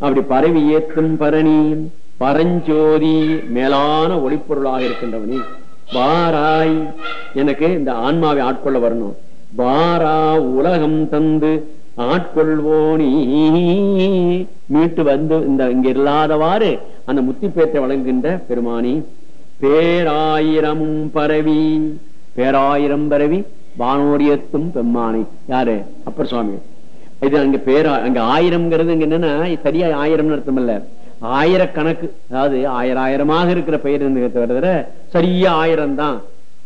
அப்படி பரவி ஏத்தும் பரணி பரஞ்சோதி மேலான ஒளிப்பொருளாக இருக்கின்றவனே. பாராய் எனக்கு இந்த ஆன்மாவை ஆட்கொள்ள வரணும். பாரா உலகம் தந்து ஆட்கொள்வோனி. மீட்டு வந்து இந்த இங்க இல்லாதவாறு அந்த முத்திப்பேற்றை வழங்குகின்ற பெருமானி பேராயிரமும் பரவி பேராயிரம் பரவி வானோரியத்தும் பெம்மானை யாரு? அப்பர் சுவாமி. இது அங்க பேரா அங்க ஆயிரம்ங்கிறது இங்க என்னன்னா சரியா ஆயிரம்னு அர்த்தம் இல்ல ஆயிரக்கணக்கு அதாவது ஆயிரம் ஆயிரமாக இருக்கிற பெயர் தவிர சரியா ஆயிரம் தான்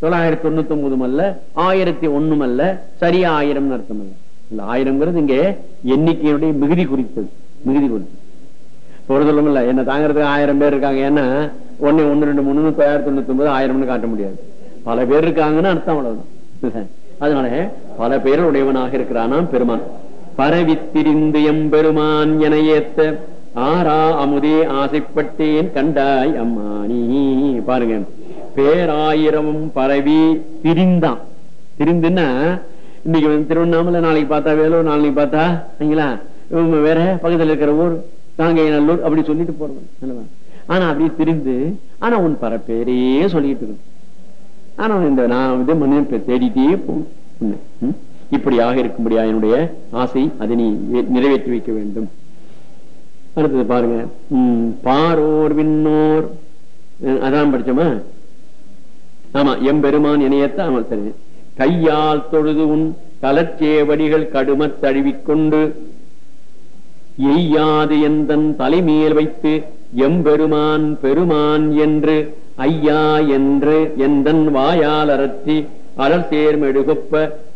தொள்ளாயிரத்தி தொண்ணூத்தி ஒன்பதும் அல்ல ஆயிரத்தி ஒண்ணும் அல்ல சரியா ஆயிரம்னு அர்த்தம் அல்ல இல்ல ஆயிரம்ங்கிறது இங்க எண்ணிக்கையுடைய மிகுதி குறித்தது மிகுதி குறித்தது. ஒரு சொல்லும் இல்ல என்ன தாங்கிறதுக்கு ஆயிரம் பேர் இருக்காங்க ஏன்னா ஒன்னு ஒன்னு ரெண்டு மூணு தொள்ளாயிரத்தி தொண்ணூத்தி ஒன்பது ஆயிரம்னு காட்ட முடியாது. பல பேர் இருக்காங்கன்னு அர்த்தம் அவ்வளவுதான். அதனால பல பேர் உடையவனாக இருக்கிறானாம் பெருமான். பரவித்திரிந்து எம்பெருமான் என ஏத்த ஆரா அமுதே ஆசைப்பட்டேன் கண்டாய் அம்மானி பாருங்க. பேராயிரமும் பரவி திரிந்தான். திரிந்துன்னா இன்னைக்கு வந்து திருவண்ணாமலை நாளைக்கு பார்த்தா வேலூர் நாளைக்கு பார்த்தா சரிங்களா? இவங்க வேற பக்கத்தில் இருக்கிற ஊர் நாங்க நல்லூர் அப்படி சொல்லிட்டு போறோம் ஆனா அப்படி திரிந்து ஆனா உன் பரப்பேரே சொல்லிட்டு இருக்கணும் ஆனா இந்த நான் வந்து மனிதன் தேடிட்டே போகணும் இப்படியாக இருக்கும்படியா என்னுடைய ஆசை அதை நீ நிறைவேற்றி வைக்க வேண்டும். அடுத்தது பாருங்க. பாரோர் விண்ணோர். அதான் படிச்சோமா? ஆமா எம்பெருமான் இணையத்த ஆமா சரி. கையால் தொழுது உன் கலச்சேவடிகள் கடும தழுவிக்கொண்டு எய்யாது எந்தன் தலைமையில் வைத்து எம்பெருமான் பெருமான் என்று ஐயா என்று எந்தன் வாயால் அரற்றி அலர் சேர்மெடுகொப்ப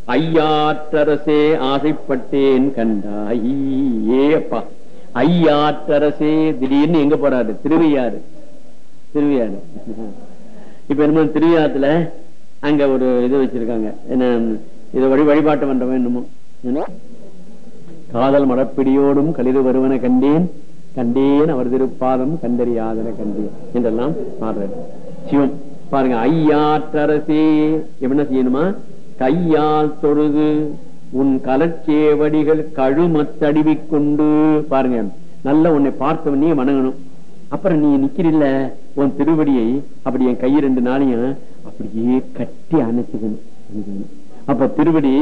ஐயாற்றரசே ஆசைப்பட்டேன் கண்டாய் ஏப்பா. ஐயாற்றரசே திடீர்னு எங்க போறாரு? திருவையாறு. திருவையாறு. இப்ப என்ன திருவையாத்துல அங்க ஒரு இது வச்சிருக்காங்க. என்ன இது வழி வழிபாட்டு மண்டபம் என்னமோ. என்ன? காதல் மடப்பிடியோடும் களிறு வருவன கண்டேன். கண்டேன் அவர் திருப்பாதம் கண்டறியாதன கண்டேன். என்றெல்லாம் பாடுறாரு. சிவம் பாருங்க ஐயாற்றரசே. என்ன செய்யணுமா? கையால் தொழுது உன் கலச்சேவடிகள் கழுமத்தடிவிக் கொண்டு பாருங்க. நல்ல உன்னை பார்த்தவனே வணங்கணும். அப்புறம் நீ நிக்கிறீல்ல உன் திருவடியை அப்படி என் கை ரெண்டு நாளையும் அப்படியே கட்டி அணைச்சுக்கணும். அப்ப திருவடி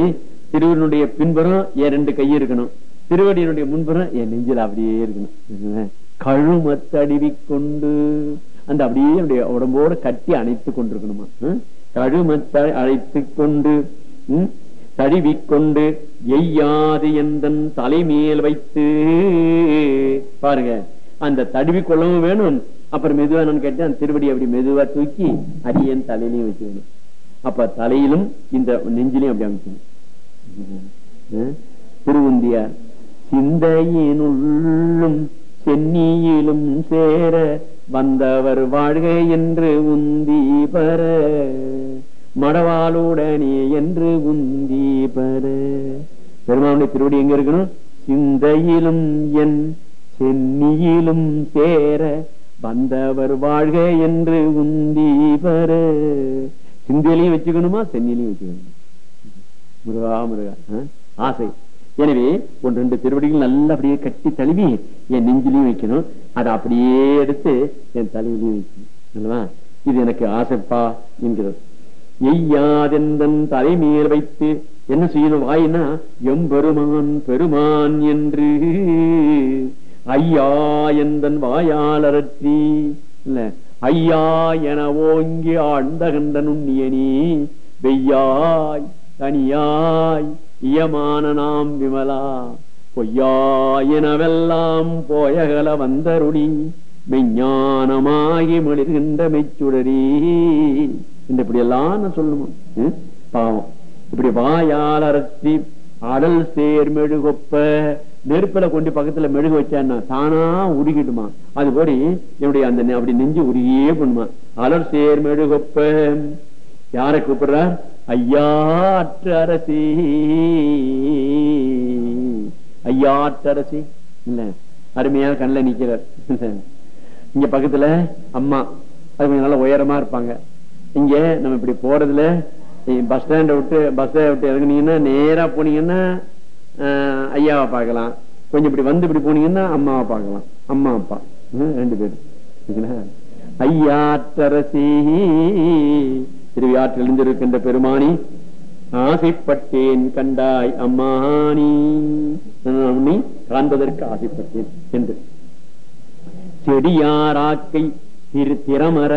திருவனுடைய பின்புறம் என் ரெண்டு கை இருக்கணும். திருவடியினுடைய முன்புறம் என் நெஞ்சில் அப்படியே இருக்கணும். கழுமத்தடிவி கொண்டு அந்த அப்படியே என்னுடைய உடம்போட கட்டி அணைத்து கொண்டிருக்கணுமா? ம்? கழுமத்தை அழைத்து கொண்டு தழுவிக்கொண்டு எய்யாது எந்தன் தலைமேல் வைத்து பாருங்க அந்த தடுவி கொள்ளவும் வேணும் அப்புறம் மெதுவா நான் கேட்டேன் திருவடி அப்படி மெதுவா தூக்கி அடியன் தலையிலையும் வச்சுக்கணும் அப்ப தலையிலும் இந்த நெஞ்சிலையும் அப்படி அமைக்கணும் ம்? திருவுந்தியார் சிந்தையினுள்ளும் சென்னியிலும் சேர வந்தவர் வாழ்க என்று உந்தி பர மடவாளுடனே என்று உந்தி பர பெருமானுடைய திருவடி எங்க இருக்கணும்? சிந்தையிலும் என் சென்னியிலும் சேர வந்தவர் வாழ்க என்று உந்தி பர சிந்தையிலையும் வச்சுக்கணுமா? சென்னிலையும் வச்சுக்கணும்? முருகா முருகா ஆசை. எனவே ஒன்று ரெண்டு திருவடிகள் நல்லா அப்படியே கட்டி தழுவி என் நெஞ்சிலையும் வைக்கணும். அதை அப்படியே எடுத்து என் தலையிலையும் வைக்கணும். அல்லவா? இது எனக்கு ஆசைப்பா என்கிறது. எய்யாதெந்தன் தலைமையில் வைத்து என்ன செய்யணும் வாயினா எம்பெருமான் பெருமான் என்று. ஐயா எந்தன் வாயால் இல்ல ஐயா என ஓங்கி ஆழ்ந்த கண்ட நீ வெய்யாய் தனியாய் இயமான நாம் விமலா பொய்யாயினவெல்லாம் போயகல வந்தருடி மெஞ்ஞானமாகி மிளிர்கின்ற மெச்சுடரீ இந்த இப்படி எல்லாம் நான் சொல்லணும். பாவம். இப்படி வாயால் அரசி அடல் சேர் மெழுகொப்ப நெருப்பில கொண்டு பக்கத்துல மெழுகு வச்சான்னா தானா உருகிடுமா? அது போடி என்னுடைய அந்த நெ- அப்படி நெஞ்சு உருகியே பண்ணுமா அலர் சேர் மெழுகொப்ப யாரை கூப்பிடுறார்? ஐயாற்று அரசி. ஐயாற்று அரசி. இல்ல அருமையா கண்ணில் நிக்கிறார். இங்க பக்கத்துல அம்மா. அது கொஞ்சம் நல்லா உயரமா இருப்பாங்க. இங்க நம்ம இப்படி போறதுல பஸ் ஸ்டாண்ட விட்டு பஸ் விட்டு இறங்குனீங்கன்னா நேரா போனீங்கன்னா ஐயாவை பார்க்கலாம். கொஞ்சம் இப்படி வந்து இப்படி போனீங்கன்னா அம்மாவை பார்க்கலாம். அம்மா அப்பா. ரெண்டு பேரும் ஐயாற்றரசி திருவியாற்றில் இருந்திருக்கின்ற பெருமானி ஆசைப்பட்டேன் கண்டாய் அம்மானி. நான் காண்பதற்கு ஆசைப்பட்டேன் என்று. செடியாராக்கை திரு திறமர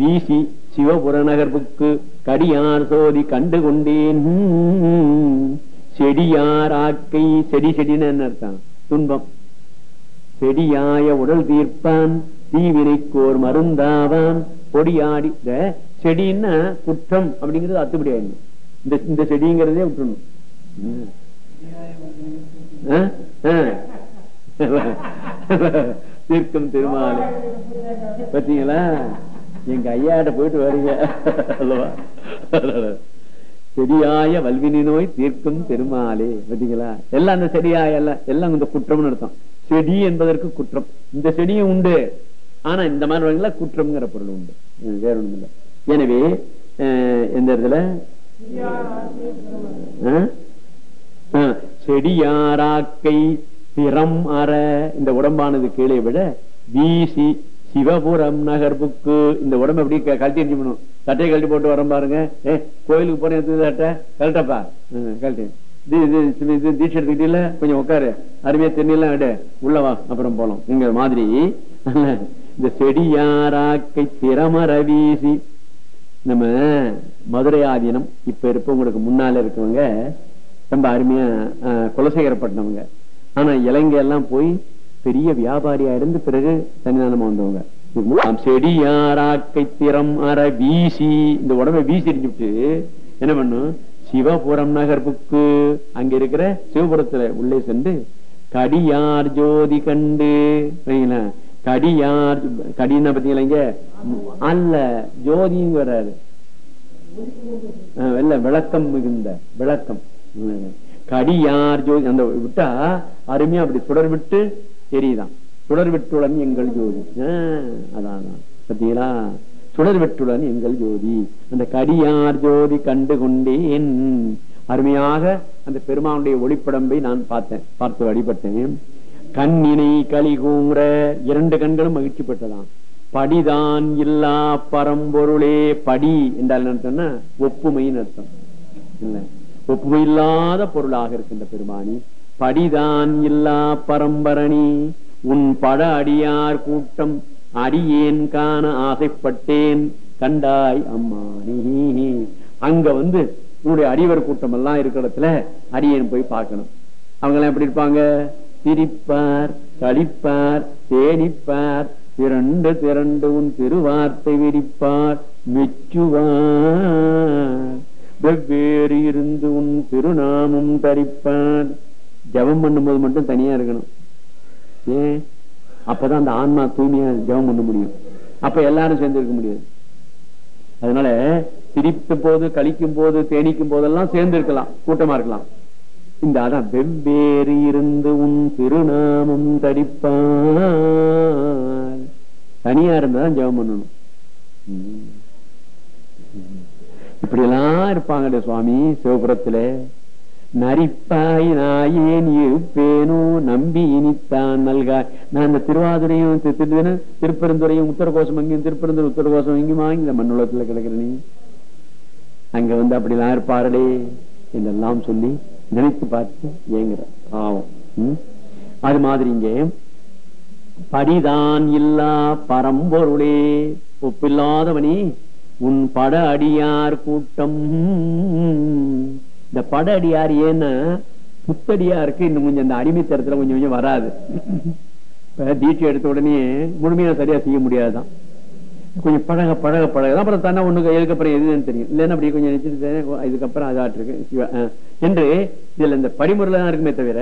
வீசி சிவபுரநகர்வுக்கு கடியார் சோதி கண்டு கொண்டேன். செடியார் ஆக்கை செடி செடின்னு என்ன அர்த்தம்? துன்பம். செடியாய உடல் தீர்ப்பான் தீவினைக்கோர் மருந்தாவான். பொடியாடி இந்த செடின்னா குற்றம் அப்படிங்கிறது அத்துப்படி ஆயிடணும் இந்த இந்த செடிங்கிறதே விட்டுணும் தீர்க்கம் திருமாலை. பார்த்தீங்களா எங்க ஐயாட்ட போயிட்டு வரீங்க. அல்லவா? செடியாய வல்வினி நோய் தீர்க்கும் பெருமாளே. பார்த்தீங்களா? எல்லாம் அந்த செடியாய எல்லாம் எல்லாம் இந்த குற்றம்னு அர்த்தம். செடி என்பதற்கு குற்றம். இந்த செடியும் உண்டு. ஆனா இந்த மாதிரி குற்றம்ங்கிற பொருள் உண்டு. வேற ஒண்ணும் இல்லை எனவே எந்த இடத்துல? செடியாராக்கை திறம் அற. இந்த உடம்பானது கீழே விட வீசி சிவபுரம் நகர்புக்கு இந்த உடம்பு எப்படி கழட்டி கழட்டி பண்ணும் சட்டையை கழட்டி போட்டு வரோம் பாருங்க. ஏ கோயிலுக்கு போறேன் எடுத்து சட்டை? கழட்டப்பா. கழட்டி. தீட்சை எடுத்துக்கிட்டீங்கள கொஞ்சம் உட்காரு அருமையா தென்னிலாம் விட. உள்ளவா அப்புறம் போலாம். இங்க மாதிரி. இந்த செடியாராக்கை திறமர வீசி. நம்ம மதுரை ஆதீனம் இப்ப இருப்பவங்களுக்கு முன்னால இருக்கவங்க. ரொம்ப அருமையா அஹ், குலசேகரப்பட்டினவங்க ஆனா இலங்கை எல்லாம் போய் பெரிய வியாபாரியா இருந்து பிறகு சன்னிதானமா வந்தவங்க. செடியாராக்கை திறம் அற வீசி இந்த உடம்பை வீசி எரிஞ்சுட்டு என்ன பண்ணும்? சிவபுரம் நகர்ப்புக்கு அங்க இருக்கிற சிவபுரத்துல உள்ளே சென்று கடியார் ஜோதி கண்டு கடியார் கடின்னா பாத்தீங்களா இங்க? அல்ல ஜோதிங்க வர்றாரு. விளக்கம் மிகுந்த விளக்கம். கடியார் ஜோதி அந்த விட்டா அருமையா அப்படி சுடர் விட்டு சரிதான் சுடர் வெட்டுடன் எங்கள் ஜோதி. அதான். பார்த்தீங்களா சுடர் விட்டுடன் எங்கள் ஜோதி. அந்த கடியார் ஜோதி கண்டு கொண்டேன். அருமையாக அந்த பெருமானுடைய ஒளிப்படம்பை நான் பார்த்தேன் பார்த்து வழிபட்டேன். கண்ணினை களி கூற இரண்டு கண்களும் மகிழ்ச்சி பெற்றதாம். படிதான் இல்லா பரம்பொருளே படி என்றால் என்ன அர்த்தம்னா ஒப்புமைன்னு அர்த்தம். இல்ல. ஒப்புமை இல்லாத பொருளாக இருக்கின்ற பெருமானி படிதான் இல்லா பரம்பரணி. உன் பட அடியார் கூட்டம் அடியேன் காண ஆசைப்பட்டேன். கண்டாய் அம்மானி அங்க வந்து உன்னுடைய அடிவர் கூட்டம் எல்லாம் இருக்கிற இடத்துல அடியேன் போய் பார்க்கணும். அவங்க எல்லாம் எப்படி இருப்பாங்க? திரிப்பார் கழிப்பார் தேனிப்பார் திரண்டு திரண்டு உன் திருவார்த்தை விரிப்பார். மெச்சுவார். வெவ்வேறு இருந்து உன் திருநாமம் தரிப்பார். ஜெபம் பண்ணும்போது மட்டும் தனியா இருக்கணும். ஏன்? அப்பதான் அந்த ஆன்மா தூய்மையா ஜெபம் பண்ண முடியும். அப்ப எல்லாரும் சேர்ந்து இருக்க முடியாது. அதனால சிரித்த போது கழிக்கும் போது தேனிக்கும் போதெல்லாம் சேர்ந்து இருக்கலாம். கூட்டமா இருக்கலாம். இந்த அதான் வெவ்வேறு இருந்து உன் திருநாமம் தடிப்பார் தனியா இருந்தாதான் ஜெபம் பண்ணணும். இப்படி எல்லாம் இருப்பாங்க சுவாமி சிவபுரத்துல. நரிப்பாய் நாயேன் இருப்பேனோ நம்பி இனித்தான் நல்காய். நான் இந்த திருவாதுரையும் தி- திரு- திருப்பெருந்துறையும் உத்தரகோசம் அங்கேயும் திருப்பெருந்துறை உத்தரகோசம் இங்கேயுமா இந்த மண்ணுலகத்துல கிடக்குற நீ. அங்க வந்து அப்படிலாம் இருப்பார்களே என்றெல்லாம் சொல்லி நினைத்து பார்த்து ஏங்குற பாவம். ம்? அது மாதிரி இங்கே படிதான் இல்லா பரம்பொருளே ஒப்பில்லாதவனே உன் பட அடியார் கூட்டம். இந்த பட அடியார் ஏன்னா புத்தடியாருக்கு இன்னும் கொஞ்சம் அந்த அடிமைத்தரத்துல கொஞ்சம் கொஞ்சம் வராது இப்ப தீட்சை எடுத்த உடனே முழுமையா சரியா செய்ய முடியாதுதான் கொஞ்சம் பழக பழக பழகதான் அப்புறம் தானே ஒண்ணு இதுக்கப்புறம் எதுன்னு தெரியும் இல்லைன்னா அப்படி கொஞ்சம் நினைச்சிட்டு இதுக்கப்புறம் அதாட்டிருக்கு என்று இதுல இந்த படிமுறையில தான் இருக்குமே தவிர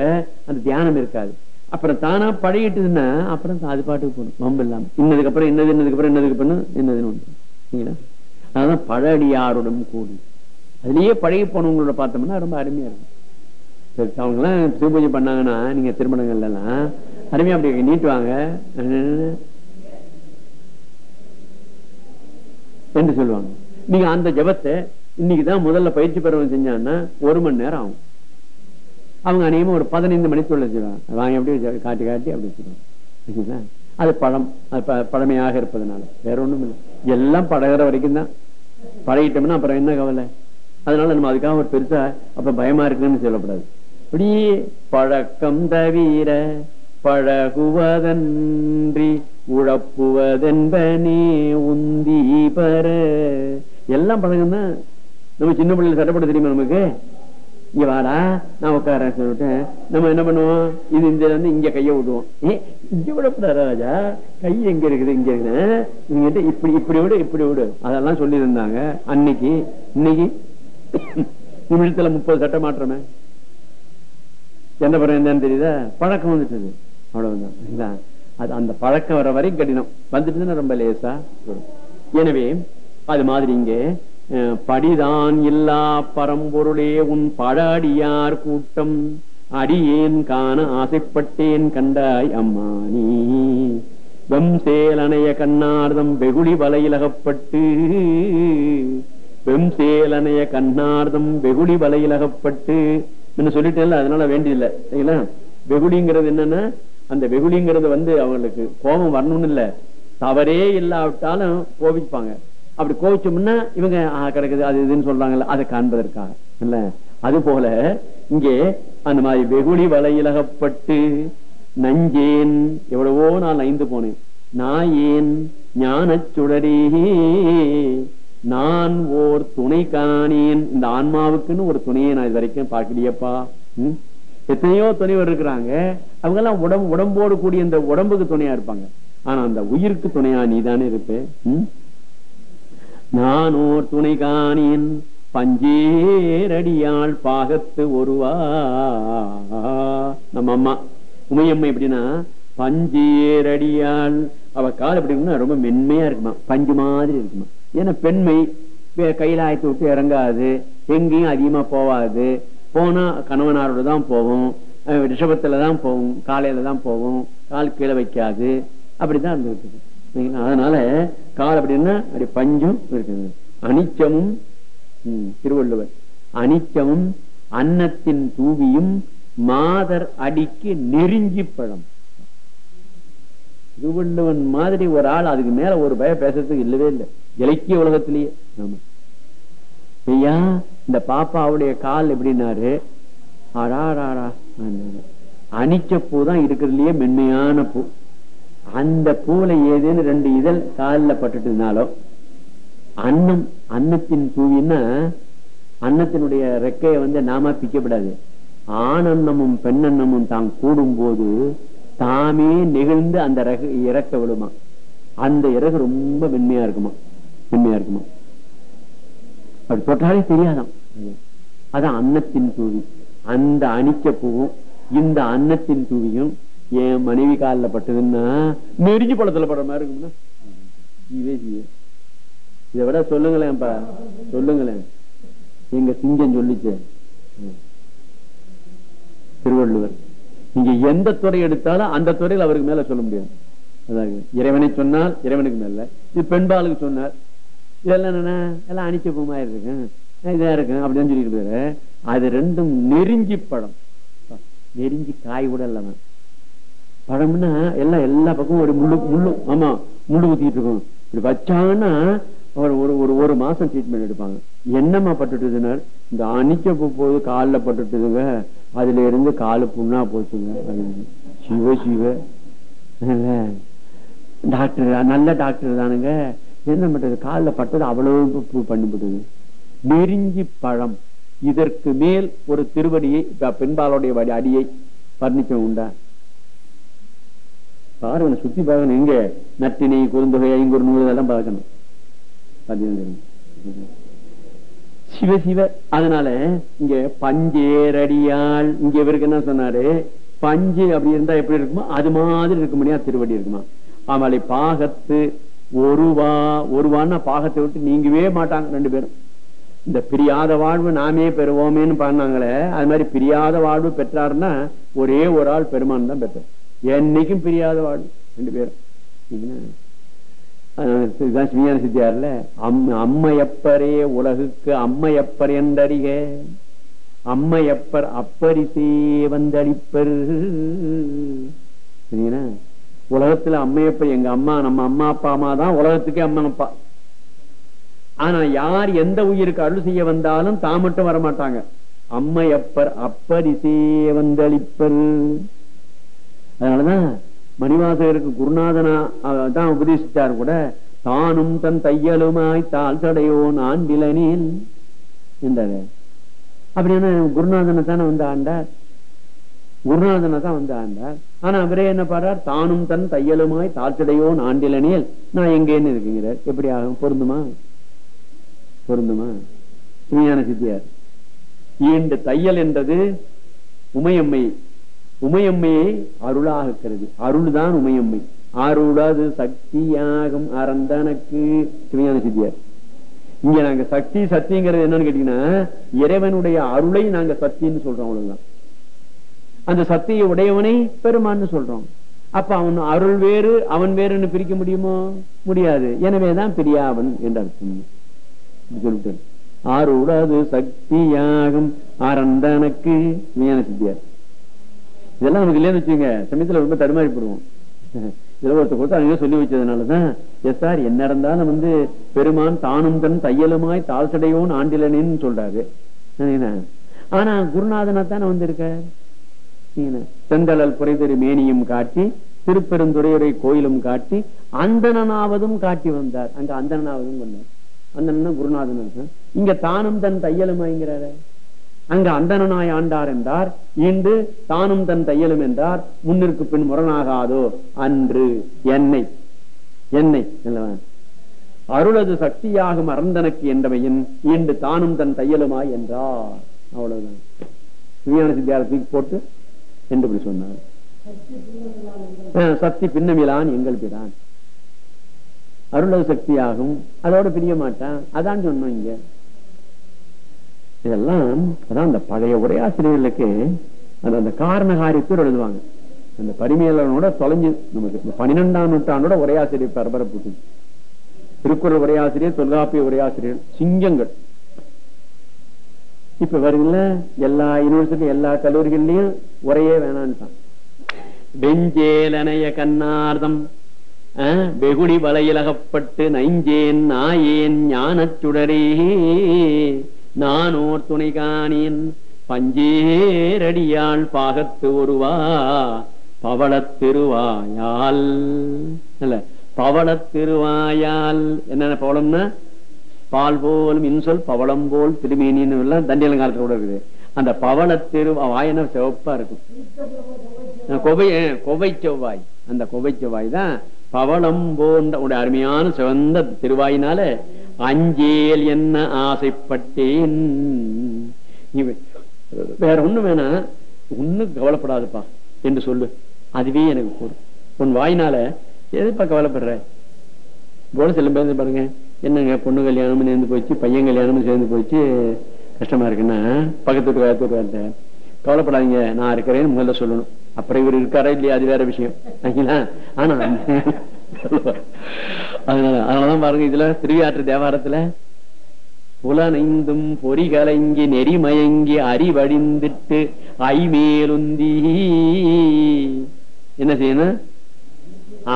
அந்த தியானம் இருக்காது அப்புறம் தானா பழகிட்டுதுன்னா அப்புறம் அது பாட்டுக்கு போகணும் வம்பு இல்லாம இன்னதுக்கு அப்புறம் இன்னது இன்னதுக்கு அப்புறம் இன்னதுக்கு அப்புறம் இன்னதுன்னு ஒன்று சரிங்களா அதான் பழடியாருடன் கூடி அதுலயே பழகி போனவங்களோட பார்த்தோம்னா ரொம்ப அருமையா இருக்கும். அவங்க எல்லாம் திருப்பூஜை பண்ணாங்கன்னா நீங்க திருமணங்கள்ல எல்லாம் அருமையா அப்படி நீட்டுவாங்க என்று சொல்லுவாங்க. நீங்க அந்த ஜபத்தை இன்னைக்குதான் முதல்ல பயிற்சி பெறவன் செஞ்சான்னா ஒரு மணி நேரம் ஆகும். அவங்க அநேகமா ஒரு பதினைந்து மணி வச்சிருவாங்க. வாங்கி அப்படியே காட்டி காட்டி அப்படி வச்சிருவாங்க. அது பழம். அது ப- பழமையாக இருப்பதனால. வேற ஒண்ணும் இல்லை எல்லாம் பழகிற வரைக்கும் தான். பழகிட்டோம்னா அப்புறம் என்ன கவலை? அதனால நம்ம அதுக்காக ஒரு பெருசா அப்ப பயமா இருக்குன்னு சொல்லப்படாது. இப்படி பழக்கம் தவிர பழகுவதன்றி உழப்புவதென்பனே உந்தி பர எல்லாம் பழகுன்னா நம்ம சின்ன பிள்ளைல சட்டப்பட தெரியுமா நமக்கு? இங்க வாடா நான் உட்கார சொல்லிட்டு நம்ம என்ன பண்ணுவோம்? இது இந்த வந்து இங்க கைய விடுவோம். ஏ இங்க விடப்படாத ராஜா? கை எங்க இருக்குது இங்க இருக்குது? இங்கிட்ட இப்படி இப்படி விடு இப்படி விடு. அதெல்லாம் சொல்லி இருந்தாங்க அன்னைக்கு இன்னைக்கு நிமிஷத்துல முப்பது சட்டம் மாற்றமே. என்ன பண்ண என்னன்னு தெரியுதா? பழக்கம் வந்துட்டது. அவ்வளவுதான் அது அந்த பழக்கம் வர வரை கடினம். வந்துட்டுதுன்னா ரொம்ப லேசா எனவே அது மாதிரி இங்கே படிதான் இல்லா பரம்பொருளே உன் பழடியார் கூட்டம். அடியேன் காண ஆசைப்பட்டேன் கண்டாய் அம்மா நீ. வெம்சேலனைய கண்ணார்தம் வெகுளி வலையிலகப்பட்டு. வெம்சேலனைய கண்ணார்தம் வெகுளி வலையிலகப்பட்டு என்ன சொல்லிட்டேன்ல அதனால வேண்டியதில்லை. சரிங்களா? வெகுளிங்கிறது என்னன்னா அந்த வெகுளிங்கிறது வந்து அவங்களுக்கு கோபம் வரணும்னு இல்ல. தவறே இல்லாவிட்டாலும் கோபிப்பாங்க. அப்படி கோபிச்சோம்னா இவங்க கிடக்குது அது இதுன்னு சொல்றாங்கல்ல அதை காண்பதற்காக. இல்ல? அது போல இங்கே அந்த மாதிரி வெகுளி வலையிலகப்பட்டு நஞ்சேன் எவ்வளவோ நான் ஐந்து போனேன். நான் ஏன் ஞானச் சுடரே நான் ஓர் துணை காணேன் இந்த ஆன்மாவுக்குன்னு ஒரு துணையை நான் இது வரைக்கும் பார்க்கலையப்பா எத்தனையோ துணைவர் இருக்கிறாங்க. அவங்க எல்லாம் உடம்பு உடம்போடு கூடிய இந்த உடம்புக்கு துணையா இருப்பாங்க. ஆனா அந்த உயிருக்கு துணையா நீதானே தானே இருப்பேன் நான் ஓர் துணை காணேன் பஞ்சேரடியாள் பாகத்து ஒருவா. நம்ம அம்மா உமையம்மை எப்படின்னா பஞ்சேரடியாள் அவ கால் எப்படி ரொம்ப மென்மையா இருக்குமா? பஞ்சு மாதிரி இருக்குமா? ஏன்னா பெண்மை வே- கைலாயத்தை விட்டு இறங்காது எங்கேயும் அதிகமா போவாது. போனா கணவனாரோட தான் போகும் அஹ் ரிஷபத்துல தான் போகும் காலையில தான் போகும் கால் கீழே வைக்காது. அப்படிதான் இருந்துட்டு சரிங்களா? அதனால கால் அப்படின்னா அப்படி பஞ்சும் இருக்குது. அனிச்சமும் திருவள்ளுவர். அனிச்சமும் அன்னத்தின் தூவியும் மாதர் அடிக்கு நெருஞ்சி பழம். திருவள்ளுவன் மாதிரி ஒரு ஆள் அதுக்கு மேல ஒரு பய பேசுறதுக்கு இல்லவே இல்லை. இலக்கிய உலகத்திலேயே. ஐயா இந்த பாப்பாவுடைய கால் எப்படின்னாரு? அடாடாடா அனிச்ச பூ தான் இருக்கிறதுலயே மென்மையான பூ. அந்த பூல ஏதேன்னு ரெண்டு இதழ் காலில் பட்டுட்டுனாலோ அன்னம் அன்னத்தின் தூவின்னா அன்னத்தினுடைய ரெக்கையை வந்து நாம பிக்கப்படாது. ஆணன்னமும் பெண்ணன்னமும் தாம் கூடும் போது தாமே நெகிழ்ந்து அந்த இறக்க விடுமா அந்த இறகு ரொம்ப மென்மையா இருக்குமா. மென்மையா இருக்குமா? அப்படி தொட்டாலே தெரியாதாம் அதான் அன்னத்தின் தூவி. அந்த அணிச்ச பூவும் இந்த அன்னத்தின் தூவியும் என் மனைவி காலில் பட்டதுன்னா நெருஞ்சி பழத்துல படுற மாதிரி இருக்கும்னா இதை விட சொல்லுங்களேன்ப்பா சொல்லுங்களேன். எங்க சிங்கம் சொல்லிச்சு. திருவள்ளுவர். நீங்க எந்த துறை எடுத்தாலும் அந்த துறையில் அவருக்கு மேல சொல்ல முடியாது. அதாவது இறைவனை சொன்னால் இறைவனுக்கு மேல இது பெண்பாலுக்கு சொன்னார். இதெல்லாம் என்னன்னா எல்லாம் அணிச்ச பூமா இருக்கு இதா இருக்கு அப்படின்னு சொல்லிட்டு அது ரெண்டும் நெருஞ்சி பழம் நெருஞ்சி காய் கூட இல்லாம பழம்னா எல்லாம் எல்லா பக்கமும் ஒரு முள்ளு முள்ளு ஆமா முள்ளு ஊத்திட்டு இருக்கும். இப்படி வச்சாங்கன்னா ஒரு ஒரு ஒரு ஒரு மாசம் ட்ரீட்மெண்ட் எடுப்பாங்க. என்னம்மா பட்டுட்டுதுன்னா? இந்த அணிக்க பூ போது காலில் பட்டுட்டுதுங்க. அதுல இருந்து காலு புண்ணா போச்சுங்க. சிவ சிவ. டாக்டர் நல்ல டாக்டர் தானுங்க. என்ன பண்றது காலில் பட்டது அவ்வளவு பண்ணிவிட்டது. நெருஞ்சி பழம். இதற்கு மேல் ஒரு திருவடியை இப்ப அடியை பர்ணிச்சம் உண்டா? பாருங்க சுத்தி பார்க்கணும். எங்க? நட்டினை குறுந்தொகை ஐங்குறு நூறு இதெல்லாம் பார்க்கணும். சிவ சிவ. அதனால இங்க பஞ்சேரடியால் இங்க இவருக்கு என்ன சொன்னாரு? பஞ்சு அப்படி இருந்தா எப்படி இருக்குமோ அது மாதிரி இருக்க முடியாது திருவடி இருக்குமா? அவளை பாகத்து ஒருவா ஒருவான்னா பாகத்தை விட்டு நீங்கவே மாட்டாங்க ரெண்டு பேரும். இந்த பிரியாத வாழ்வு நாமே பெறுவோமேன்னு பண்ணாங்களே அது மாதிரி பிரியாத வாழ்வு பெற்றாருன்னா ஒரே ஒரு ஆள் பெருமான் தான் பெற்றார். என்னைக்கும் பிரியாத வாழ்வு ரெண்டு பேரும். இதுதான் சிவியான சித்தியார்ல அம் அம்மையப்பரே உலகுக்கு அம்மையப்பர் என்றறிக அம்மையப்பர் அப்பரிசே வந்தளிப்பர் சரிங்களா? உலகத்துல அம்மையப்ப எங்க அம்மா நம்ம அம்மா அப்பா அம்மா தான் உலகத்துக்கே அம்மன் அப்பா. ஆனா யார் எந்த உயிருக்கு அருள் செய்ய வந்தாலும் தான் மட்டும் வரமாட்டாங்க. அம்மையப்பர் அப்பரிசே வந்தளிப்பர். அதனாலதான் மணிவாசகருக்கு குருநாதனா தான் உபதேசித்தார் கூட தானும் தன் தையலுமாய் தாழ் தடையோன் ஆண்டிலனில் என்றாரு அப்படின்னு குருநாதனை தானே வந்து ஆண்டார்? குருநாதனை தான் வந்து ஆண்டார். ஆனா அவரே என்ன பாடுறார்? தானும் தன் தையலுமாய் தாழ்ச்சடையோன் நாண்டிலனியல் நான் எங்கேன்னு இருக்குங்கிறார். எப்படி ஆகும்? பொருந்துமா? பொருந்துமா? உண்மையான சித்தியார். ஈண்டு தையல் என்றது உமையம்மை. உமையம்மையை அருளாகிறது அருள் தான் உமையம்மை. அருளது சக்தியாகும் அறந்தனக்கு. சிவஞான சித்தியார். இங்க நாங்க சக்தி சக்திங்கிறது என்னன்னு கேட்டீங்கன்னா இறைவனுடைய அருளை நாங்க சக்தின்னு சொல்றோம் அவ்வளவுதான். அந்த சக்தியை உடையவனை பெருமான்னு சொல்றோம். அப்ப அவன் அருள் வேறு அவன் வேறுன்னு பிரிக்க முடியுமோ? முடியாது. எனவேதான் பிரியாவன் என்று அர்த்தம். சொல்லிட்டு ஆறுடது சக்தியாகும் ஆரந்தனுக்கு மீன சித்தியார். இதெல்லாம் நமக்கு இல்லைன்னு வச்சுங்க சமயத்துல ரொம்ப தடுமாறி போடுவோம். இதுல ஒருத்தர் கொடுத்து சொல்லி வச்சதுனாலதான். எஸ் சார் என்ன இருந்தாலும் வந்து பெருமான் தானும் தன் தையலுமாய் தாழ்சடையோன் ஆண்டிலனின்னு சொல்றாரு. ஆனா குருநாதனா தானே வந்திருக்க செந்தழல் புரைதொரு மேனியும் காட்டி திருப்பெருந்துறையுரை கோயிலும் காட்டி அந்தனாவதும் காட்டி வந்தார். அங்க அந்தனாவதும் வந்தார் அந்தனா குருநாதன் இங்க தானும் தன் தையலுமாய்ங்கிறாரு அங்க அந்தனாய் ஆண்டார் என்றார். இன்று தானும் தன் தையலும் என்றார். முன்னிற்கு பின் முரணாகாதோ? அன்று. என்னை. என்னை. அருளது சக்தியாகும் மறந்தனக்கு என்றவையின் இன்று தானும் தன் தையலுமாய் என்றார். அவ்வளவுதான். விஞ்ஞான சித்தியாரத்துக்கு போட்டு என்று சொன்னார். சக்தி பின்னமிலான் எங்கள் பிரான் அருளது சக்தியாகும். அதோட பிரிய மாட்டான். அதான் சொன்னோம் இங்க. இதெல்லாம் அதான் அந்த பழைய உரையாசிரியர்களுக்கு அந்த அந்த காரண காரியத்தோடு எழுதுவாங்க. அந்த பரிமையாளனோட தொலைஞ்சு நமக்கு பன்னிரெண்டாம் நூற்றாண்டோட உரையாசிரியர் பரபரப்பு. திருக்குறள் உரையாசிரியர் தொல்காப்பிய உரையாசிரியர் சிங்கங்கள். இப்ப வருங்கல்ல எல்லா யூனிவர்சிட்டி எல்லா கல்லூரிகள்லயும் உரையே வேணான்ட்டான் வெஞ்சேலனைய கண்ணார்தம் வெகுடி வெகுளி வலையிலகப்பட்டு நைஞ்சேன் நாயேன் ஞான சுடரே நானோர் துணை காணியன் பஞ்சேரடியாள் பாகத்து ஒருவா பவளத் திருவாயால் பவளத் திருவாயால் என்னென்ன பவளம்னா பால் போலும் இன்சொல் பவளம் போல் திருமேனின்னு எல்லாம் தண்டியலங்காலத்தில் கூட இருக்குது. அந்த பவளத் திரு வாயன சிவப்பா இருக்கும். கொவை கொவை செவ்வாய். அந்த கொவை செவ்வாய் தான் பவளம் போன்ற உடைய அருமையான சிவந்த திருவாயினால அஞ்சேல் என்ன ஆசைப்பட்டேன். வேற ஒண்ணு வேணா ஒண்ணும் கவலைப்படாதுப்பா என்று சொல்லு. அதுவே எனக்கு கூறும். உன் வாயினால எதுப்பா கவலைப்படுற? போல செல்லும் பாருங்க. என்னங்க பொண்ணு கல்யாணமும் சேர்ந்து போச்சு பையன் கல்யாணமும் சேர்ந்து போச்சு கஷ்டமா இருக்குன்னா? பக்கத்து வீட்டு கவலைப்படாதீங்க நான் இருக்கிறேன்னு முதல்ல சொல்லணும். அப்புறம் இவர் இருக்காரா இல்லையா அது வேற விஷயம். ஆனா அதனால அதனாலதான் பாருங்க இதுல திருவியாற்று தேவாரத்துல புலனைந்தும் பொறி கலங்கி நெறிமயங்கி அறிவடிந்துட்டு ஐமேலுந்தி. என்ன செய்யணும்?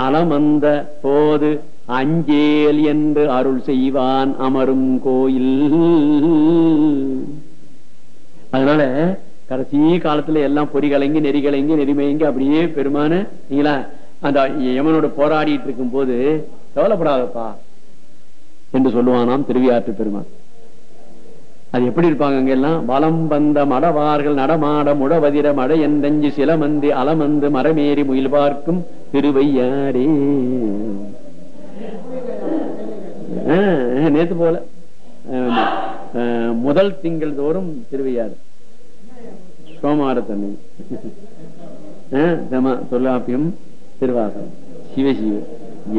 அலமந்த போது அஞ்சேல் என்று அருள் செய்வான் அமரும் கோயில். அதனால கடைசி காலத்துல எல்லாம் பொறி கலங்கி நெறி கலங்கி நெறிமயங்கி அப்படியே பெருமான நீங்களா அந்த யமனோட போராடிட்டு இருக்கும் போது கவலைப்படாதப்பா என்று சொல்லுவானாம் திருவியாற்று பெருமான். அது எப்படி இருப்பாங்க அங்க எல்லாம்? வலம் வந்த மடவார்கள் நடமாட முடவதிர மட எந்தஞ்சு சிலமந்து அலமந்து மரமேறி முயல் பார்க்கும் திருவையாரே நேத்து போல. முதல் திங்கள் தோறும் திருவையாறு. சோமார தண்ணி தொல்லாப்பியம் திருவாசம் சிவ சிவ.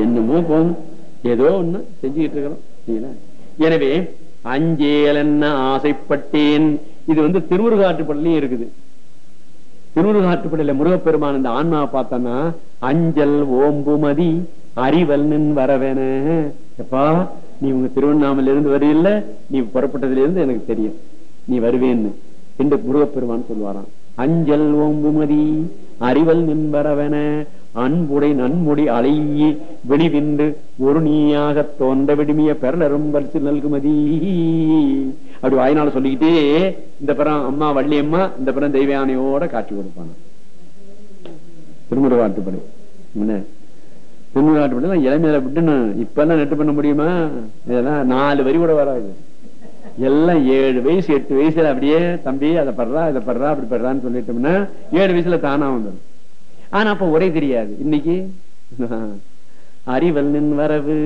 என்னமோ போதும் ஏதோ ஒண்ணு செஞ்சுக்கிட்டு இருக்கிறோம் எனவே அஞ்சேல் என்ன ஆசைப்பட்டேன். இது வந்து திருவுருகாட்டுப்படலையும் இருக்குது. திருவுருகாட்டுப்படையில முருகப்பெருமான் இந்த ஆன்மாவை பார்த்தோம்னா அஞ்சல் ஓம்புமதி அறிவல் நின் வரவேன. எப்பா நீ உங்க திருவண்ணாமல இருந்து வரையில நீ புறப்பட்டதுல இருந்து எனக்கு தெரியும். நீ வருவேன்னு. என்று முருகப்பெருமான் சொல்வாராம் அஞ்சல் ஓம்புமதி அறிவல் நின்பரவென அன்புடை நன்முடி அலையி வெளிவின்று ஒரு நீயாக தோன்ற விடுமிய பெறலரும் பரிசு நல்குமதி. அப்படி வாய்னால சொல்லிக்கிட்டே இந்த பிறம் அம்மா வள்ளி அம்மா இந்த பிறம் தெய்வயானையோட காட்சி கொடுப்பான திருமுருகாட்டுப்படை என்ன? திருமுருகாட்டுப்படை இளமையில விட்டுன்னு இப்ப எல்லாம் நெட்டு பண்ண முடியுமா? இதெல்லாம் நாலு வரி கூட வராது. எல்லாம் ஏழு வயசு எட்டு வயசுல அப்படியே தம்பி அதை படுறா இதை படுறா அப்படி படுறான்னு சொல்லிட்டோம்னா ஏழு வயசுல தானா வந்துடும். ஆனா அப்ப ஒரே தெரியாது. இன்னைக்கு? அறிவல் நின் வரவு.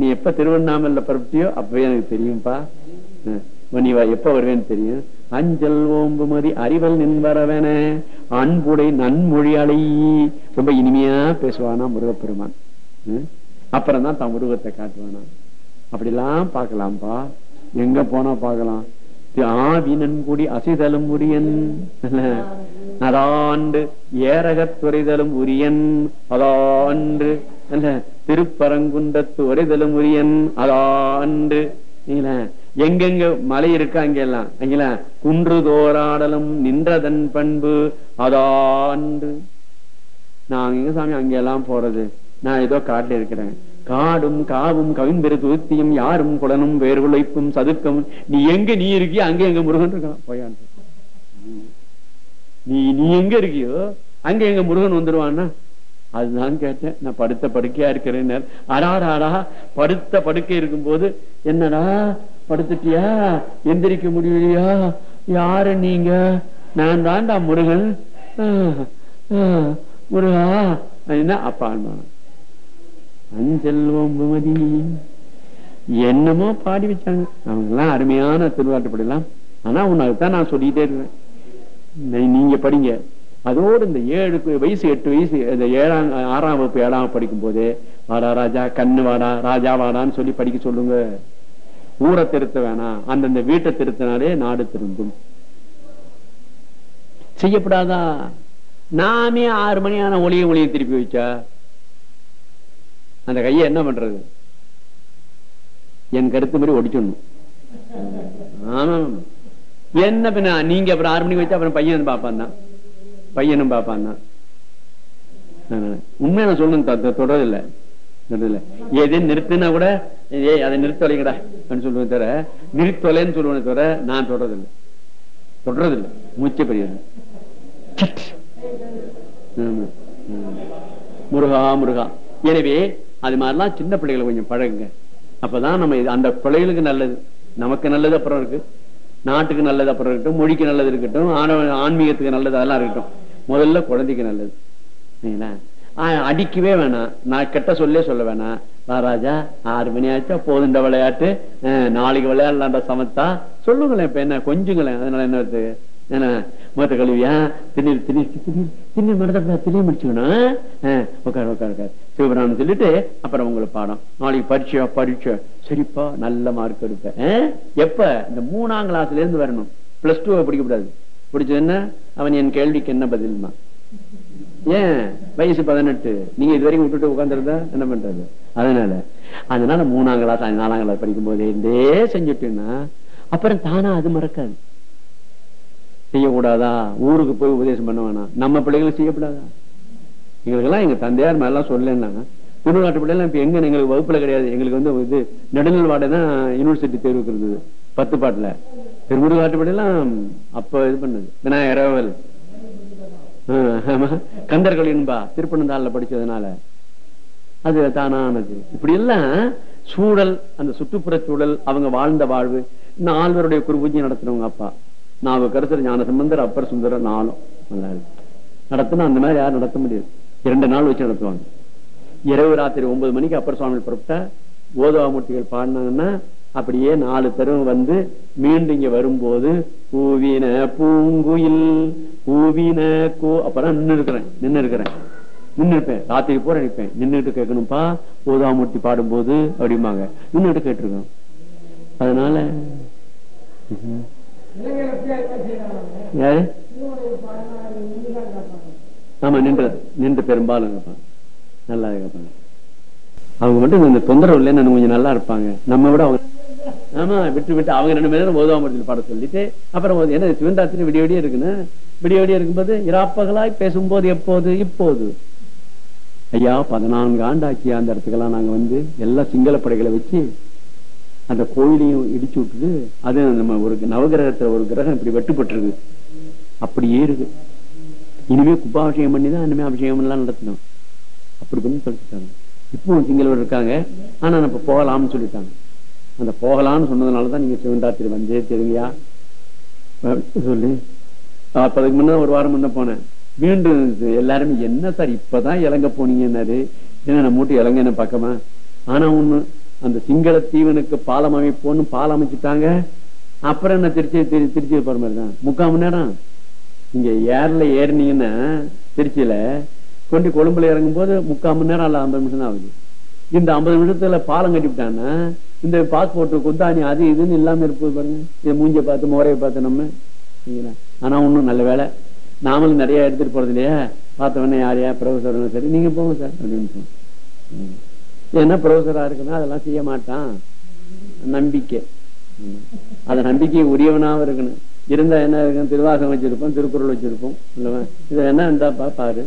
நீ எப்ப திருவண்ணாமல்ல பரப்பிட்டியோ அப்பவே எனக்கு தெரியும்பா. நீ எப்ப வருவேன்னு தெரியும். அஞ்சல் ஓம்புமதி அறிவல் நின் வரவென. அன்புடை நன்மொழி அலை ரொம்ப இனிமையா பேசுவானா முருகப்பெருமான். அப்புறம் தான் தான் முருகத்தை காட்டுவானா? அப்படிலாம் பார்க்கலாம்ப்பா. எங்க போனா பார்க்கலாம். ஆவினன்குடி அசிதலும் உரியன். அதாண்டு ஏரகத் துறைதலும் உரியன். அதாண்டு திருப்பரங்குன்றத்து உரைதலும் உரியன். அதாண்டு எங்கெங்க மலை இருக்கு அங்கெல்லாம் அங்கெல்லாம் குன்று தோராடலும் நின்றதன் பண்பு. அதாண்டு. நான் எங்க சாமி அங்கெல்லாம் போறது? நான் ஏதோ காட்டுல இருக்கிறேன். காடும் காவும் கவின்பெரு துருத்தியும் யாரும் குடனும் வேறு உழைப்பும் சதுக்கம் நீ எங்க நீ இருக்கியோ அங்க எங்க முருகன் இருக்கான். போயான். நீ நீ எங்க இருக்கியோ அங்க எங்க முருகன் வந்துருவான்னா? அதுதான் கேட்டேன். நான் படுத்த படுக்கையா இருக்கிறேன். அடாடாடா படுத்த படுக்கை இருக்கும் போது என்னடா படுத்துட்டியா? எந்திரிக்க முடியலையா? யாரு நீங்க? நான் தான்டா முருகன். முருகா. என்ன? அப்பா அஞ்சல் ஓம்புமதி என்னமோ பாடி வச்சாங்க. அவங்க எல்லாம் அருமையான திருவாட்டுப்படி ஆனா உனக்குதான் நான் சொல்லிட்டே இருக்கேன். நீங்க படிங்க. அதோடு இந்த ஏழு வயசு எட்டு வயசு இந்த ஏழாம் ஆறாம் வகுப்பு ஏழாம் படிக்கும் போதே வாடா ராஜா கண்ணு வாடா ராஜா வாடான்னு சொல்லி படிக்க சொல்லுங்க. ஊரை திருத்த வேணாம். அந்தந்த வீட்டை திருத்தினாலே நாடு திருந்தும் செய்யப்படாதா? நாமே ஆறு மணி ஆன ஒளிய ஒளியை திருப்பி வச்சா? அந்த கையை என்ன பண்றது? என் கருத்து மாதிரி ஒடிச்சிடணும். ஆமா என்ன பின்ன? நீங்க அப்புறம் ஆறு மணிக்கு வச்சு அப்புறம் பையன் பாப்பான் தான் பையனும் பாப்பான் தான் உண்மையை நான் சொல்லணும். தொடரதில்லை எது நிறுத்தினா கூட ஏ அதை நிறுத்தலைங்கடா அப்படின்னு சொல்லுவேன் தவிர நிறுத்தலைன்னு சொல்லுவேன் தவிர நான் தொடரதில்லை தொடரதில்லை மூச்சை பெரியது. முருகா முருகா. எனவே அது மாதிரிலாம் சின்ன பிள்ளைகளை கொஞ்சம் பழகுங்க அப்பதான் நம்ம அந்த பிள்ளைகளுக்கு நல்லது நமக்கு நல்லது அப்புறம் இருக்கு நாட்டுக்கு நல்லது அப்புறம் இருக்கட்டும் மொழிக்கு நல்லது இருக்கட்டும் ஆன்மீகத்துக்கு நல்லது அதெல்லாம் இருக்கட்டும் முதல்ல குழந்தைக்கு நல்லது அடிக்கவே வேணாம் நான் கெட்ட சொல்லே சொல்ல வேணாம் ராஜா ஆறு மணி ஆச்சா போதுண்ட விளையாட்டு நாளைக்கு விளையாடலாம்டா சமத்தா சொல்லுங்களேன் இப்ப என்ன கொஞ்சங்களேன் அதனால என்ன என்ன மூத்த கழுவியா திண்ணீர் திண்ணீர் திண்ணீர் திண்ணீர் மடத்த திண்ணீர் முடிச்சுக்கணும் உட்கார் உட்கார் உட்கார் சிவபுராணம் சொல்லிட்டு அப்புறம் உங்களுக்கு பாடம். நாளைக்கு பரீட்சையா பரீட்சை. சரிப்பா நல்ல மார்க் எடுப்பேன். எப்ப? இந்த மூணாம் கிளாஸ்ல இருந்து வரணும். பிளஸ் டூ பிடிக்க கூடாது பிடிச்சது என்ன? அவன் என் கேள்விக்கு என்ன பதில்மா ஏன்? வயசு பதினெட்டு. நீங்க இது வரைக்கும் விட்டுட்டு உட்காந்துருந்தா என்ன பண்றது? அதனால. அதனால மூணாம் கிளாஸ் நாலாம் கிளாஸ் படிக்கும் போதே இருந்தே செஞ்சுட்டுன்னா அப்புறம் தானா அது மறக்காது. செய்யக்கூடாதா? ஊருக்கு போய் உபதேசம் பண்ண வேணாம் நம்ம பிள்ளைகளும் செய்யக்கூடாதா? எங்களுக்கெல்லாம் எங்க தந்தையார் மேலாம் சொல்லலைன்னா திருநாட்டு பிள்ளைலாம் இப்ப எங்க எங்களுக்கு வகுப்புல கிடையாது. எங்களுக்கு வந்து இது நெடுநல் வாடை தான் யூனிவர்சிட்டி தேர்வுக்கு இருந்தது பத்து பாட்டுல. திருமுருகாட்டு பிள்ளைலாம் அப்ப இது பண்ணது. விநாயகரவல் கந்தர்கள் என்பா திருப்பனந்தாள்ல படிச்சதுனால. அது தானானது. இப்படி எல்லாம் சூழல் அந்த சுற்றுப்புற சூழல் அவங்க வாழ்ந்த வாழ்வு நால்வருடைய குருபூஜை நடத்தினவங்க அப்பா. நான் கருத்தர் ஞான சம்பந்தர் அப்பர் சுந்தரம் நாளும் நடத்தினா அந்த மாதிரி யாரும் நடத்த முடியாது. இரண்டு நாள் வச்சு நடத்துவாங்க. இரவு ராத்திரி ஒன்பது மணிக்கு அப்பர் சுவாமி புறப்பட்டா ஓதவாமூர்த்திகள் பாடினாங்கன்னா அப்படியே நாலு தரும் வந்து மீண்டும் இங்க வரும்போது பூவின பூங்குயில் பூவின கோ அப்புறம் நின்று இருக்கிறேன் நின்று இருக்கிறேன். நின்று இருப்பேன். ராத்திரி பூரா நிற்பேன். நின்றுட்டு கேட்கணும்ப்பா ஓதாமூர்த்தி பாடும்போது அப்படிம்பாங்க. நின்றுட்டு கேட்டிருக்கோம். அதனால யாரு? ஆமா நின்று நின்று பெரும்பாலும் கேட்பாங்க நல்லா இருப்பாங்க அவங்க மட்டும் இந்த தொந்தரவு இல்லைன்னு கொஞ்சம் நல்லா இருப்பாங்க. நம்ம விட அவங்க ஆமா விட்டு விட்டு அவங்க ரெண்டு பேரும் ஓதாமரத்தில் பாட சொல்லிட்டு அப்புறம் என்ன சிவந்தாத்திரி விடிய விடிய இருக்குன்னு? விடிய விடிய இருக்கும்போது இராப்பகலாய் பேசும்போது எப்போது? இப்போது. ஐயா பதினான்கு ஆண்டாக்கிய அந்த இடத்துக்கெல்லாம் நாங்க வந்து எல்லா சிங்கள படைகளை வச்சு அந்த கோயிலையும் இடிச்சு விட்டுட்டு அது நம்ம ஒரு நவகிரகத்துல ஒரு கிரகம் இப்படி வெட்டுப்பட்டிருக்கு. அப்படியே இருக்கு. இனிமே குப்பாபிஷேகம் பண்ணி தான் இனிமே அபிஷேகம் எல்லாம் நடத்தணும். அப்படி பண்ணி சொல்லிட்டாங்க இப்போ சிங்களவர் இருக்காங்க. ஆனா நம்ம போகலாம்னு சொல்லிட்டாங்க. அந்த போகலாம்னு சொன்னதுனாலதான் நீங்க சிவந்தாத்திரி வந்தே தெரியுங்கயா சொல்லி. அப்ப அதுக்கு முன்ன ஒரு வாரம் முன்ன போனேன். மீண்டும் எல்லாருமே என்ன சார் இப்பதான் இலங்க போனீங்கன்னாரு? என்ன நம்ம மூட்டு இலங்க என்ன பக்கமா ஆனா ஒண்ணு அந்த சிங்கள தீவனுக்கு பாலம் அமைப்போன்னு பாலம் அமைச்சிட்டாங்க. அப்புறம் என்ன திருச்சி திருச்சி போற மாதிரி தான் முக்கால் மணி நேரம். நீங்க ஏர்ல ஏறினீங்கன்னா திருச்சியில கொண்டு கொழும்புல இறங்கும் போது முக்கால் மணி நேரம் அல்ல ஐம்பது நிமிஷம் தான் ஆகுது. இந்த ஐம்பது நிமிஷத்துல பாலம் கட்டிவிட்டாங்கன்னா இந்த பாஸ்போர்ட் குந்தாணி அது இதுன்னு இல்லாம இருப்பது பாருங்க. இதை மூஞ்ச பார்த்து முறையை பார்த்து நம்ம ஆனா ஒண்ணும் நல்ல வேலை. நாமளும் நிறைய எடுத்துட்டு போறது இல்லையா? பார்த்த உடனே யாரையா ப்ரொஃபசர் சரி நீங்க போங்க சார் அப்படின்னு சொன்னோம். ஏன்னா ப்ரொஃபசரா இருக்குன்னா அதெல்லாம் செய்ய மாட்டான். நம்பிக்கை. அந்த நம்பிக்கை உரியவனாவும் இருக்கணும். இருந்தா என்ன இருக்கும்? திருவாசகம் வச்சிருப்போம் திருக்குறள் வச்சிருப்போம். இல்லவா இது என்ன இருந்தாப்பா? பாரு.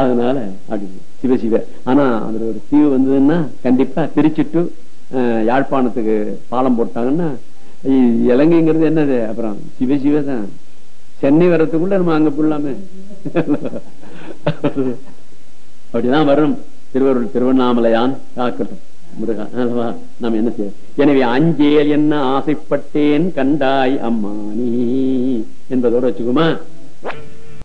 அதனால அப்படி சிவ சிவ. ஆனா அதுல ஒரு தீவு வந்ததுன்னா கண்டிப்பா திருச்சிட்டு யாழ்ப்பாணத்துக்கு பாலம் போட்டாங்கன்னா இலங்கைங்கிறது என்னது? அப்புறம் சிவ சிவ தான். சென்னை வர்றதுக்குள்ள நம்ம அங்க போடலாமே. அப்படிதான் வரும். திருவருள் திருவண்ணாமலையான் காக்கட்டும் முருகா அல்லவா? நாம் என்ன செய்ய எனவே அஞ்சேல் என்ன ஆசைப்பட்டேன் கண்டாய் அம்மானி என்பதோட வச்சுக்குமா?